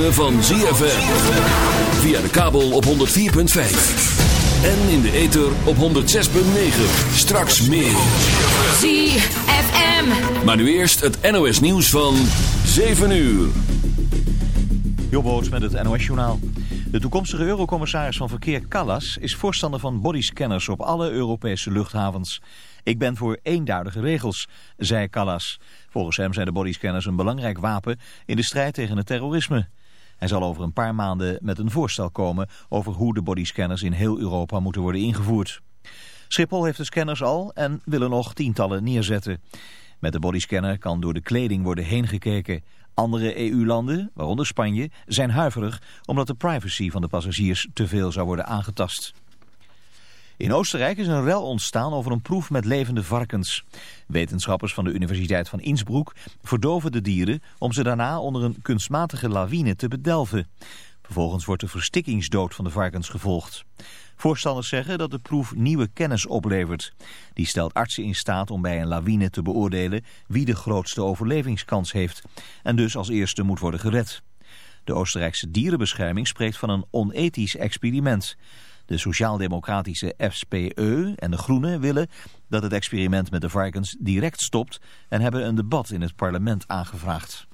ritme van ZFM. Via de kabel op 104.5. En in de ether op 106.9. Straks meer. ZFM. Maar nu eerst het NOS nieuws van 7 uur. Jobboots met het NOS-journaal. De toekomstige eurocommissaris van Verkeer Callas is voorstander van bodyscanners op alle Europese luchthavens. Ik ben voor eenduidige regels, zei Callas. Volgens hem zijn de bodyscanners een belangrijk wapen in de strijd tegen het terrorisme. Hij zal over een paar maanden met een voorstel komen over hoe de bodyscanners in heel Europa moeten worden ingevoerd. Schiphol heeft de scanners al en wil er nog tientallen neerzetten. Met de bodyscanner kan door de kleding worden heengekeken. Andere EU-landen, waaronder Spanje, zijn huiverig omdat de privacy van de passagiers te veel zou worden aangetast. In Oostenrijk is een rel ontstaan over een proef met levende varkens. Wetenschappers van de Universiteit van Innsbruck verdoven de dieren om ze daarna onder een kunstmatige lawine te bedelven. Vervolgens wordt de verstikkingsdood van de varkens gevolgd. Voorstanders zeggen dat de proef nieuwe kennis oplevert. Die stelt artsen in staat om bij een lawine te beoordelen wie de grootste overlevingskans heeft. En dus als eerste moet worden gered. De Oostenrijkse dierenbescherming spreekt van een onethisch experiment. De sociaal-democratische FPE en de Groenen willen dat het experiment met de varkens direct stopt en hebben een debat in het parlement aangevraagd.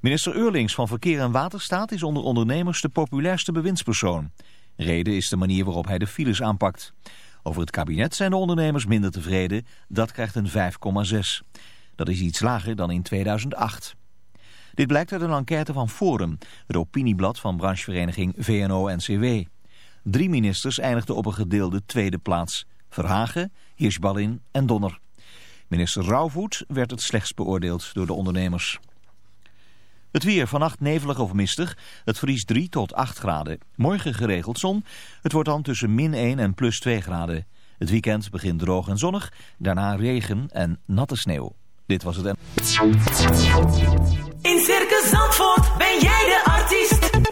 Minister Eurlings van Verkeer en Waterstaat is onder ondernemers de populairste bewindspersoon. Reden is de manier waarop hij de files aanpakt. Over het kabinet zijn de ondernemers minder tevreden. Dat krijgt een 5,6. Dat is iets lager dan in 2008. Dit blijkt uit een enquête van Forum, het opinieblad van branchevereniging VNO-NCW. Drie ministers eindigden op een gedeelde tweede plaats. Verhagen, Hirschballin en Donner. Minister Rauwvoet werd het slechtst beoordeeld door de ondernemers. Het weer vannacht nevelig of mistig. Het vriest 3 tot 8 graden. Morgen geregeld zon. Het wordt dan tussen min 1 en plus 2 graden. Het weekend begint droog en zonnig. Daarna regen en natte sneeuw. Dit was het. In Circus Zandvoort ben jij de artiest.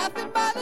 nothing but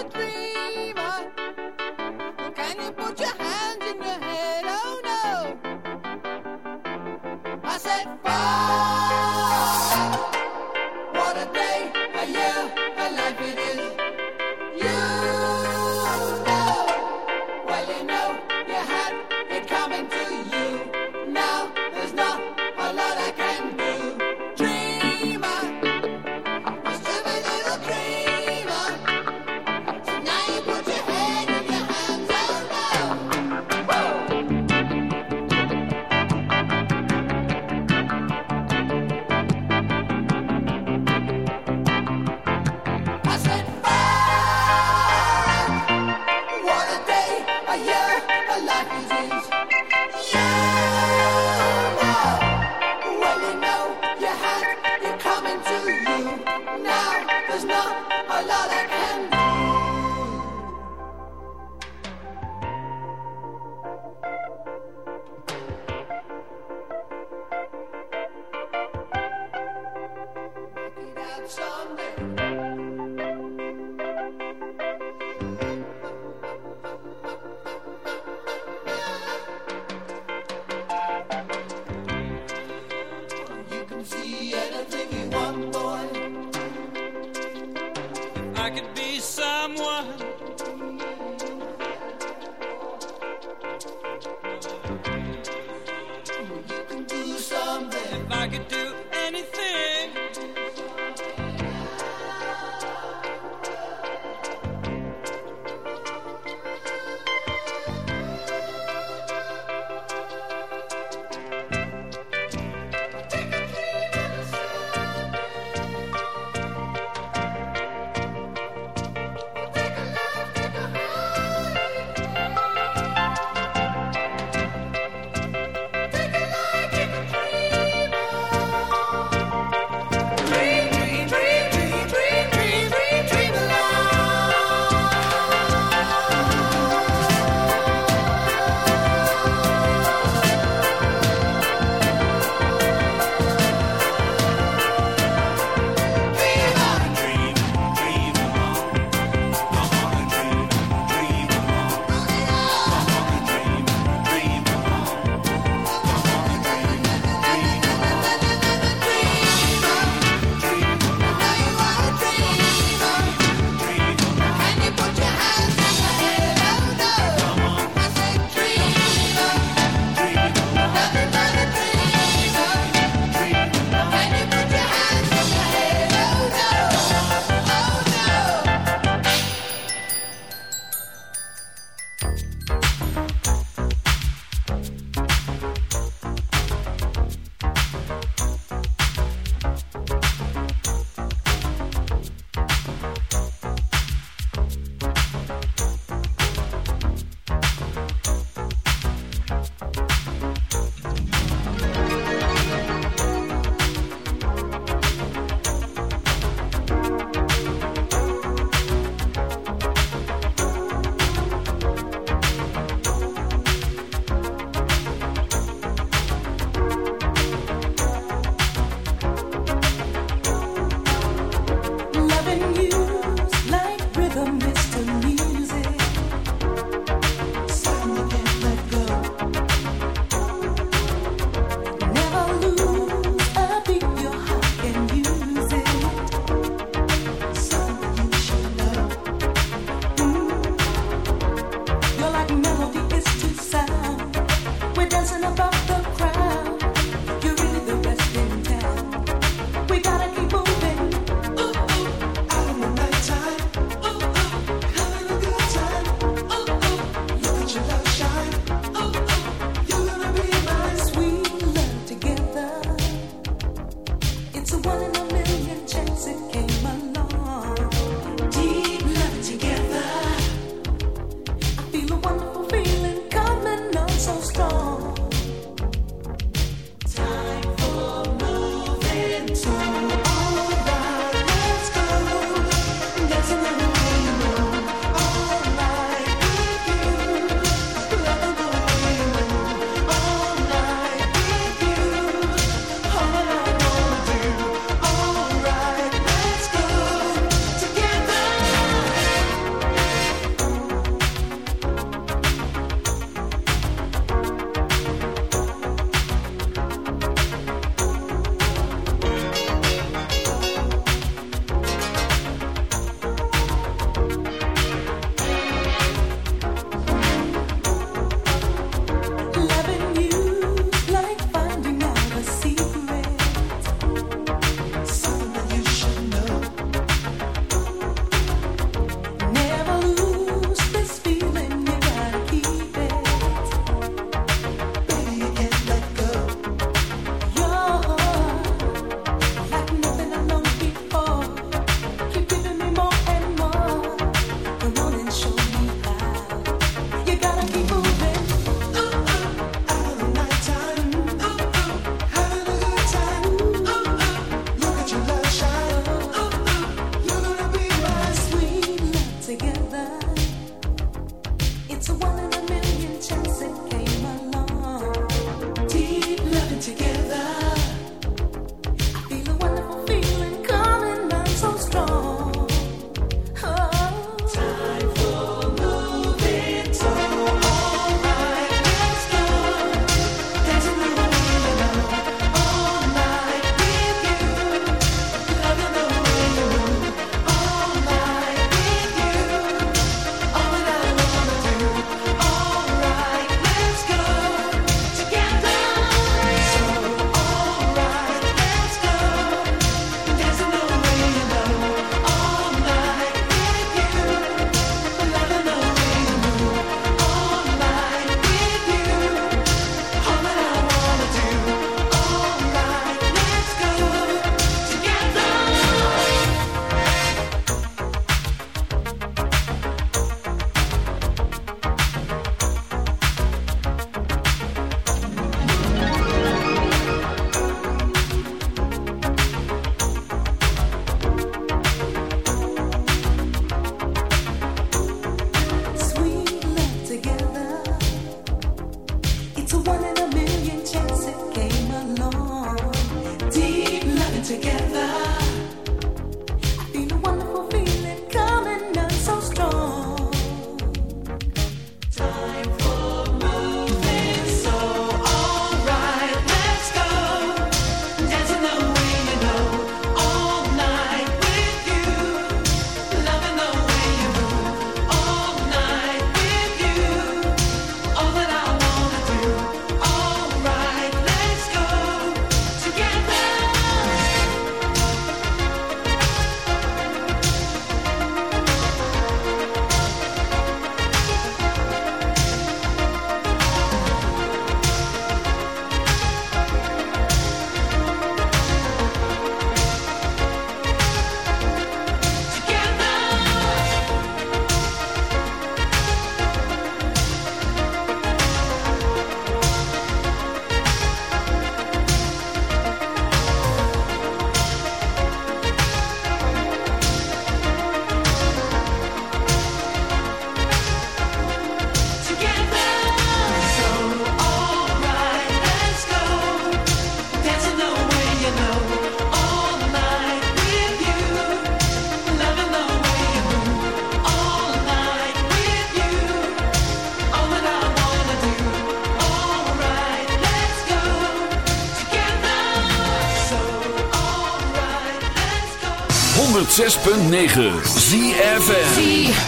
106.9 ZFM.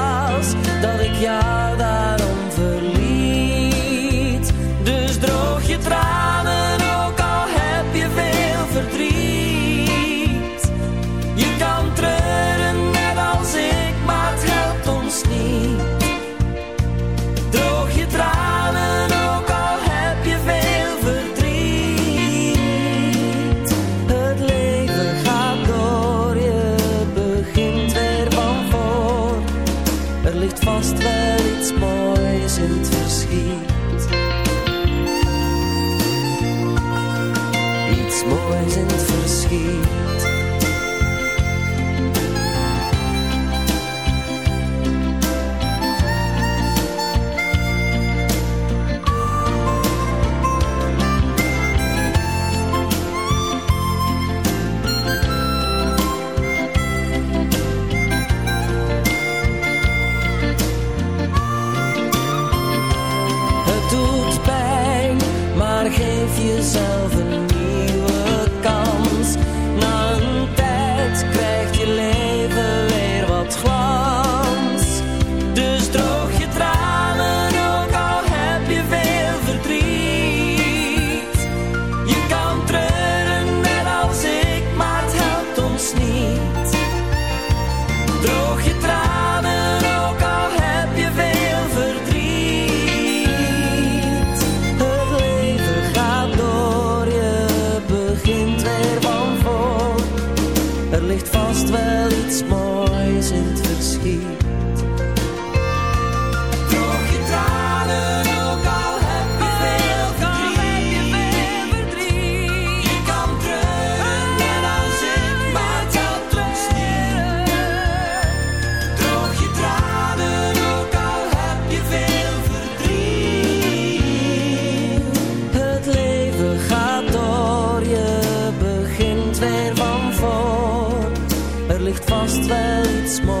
ligt vast wel iets moois.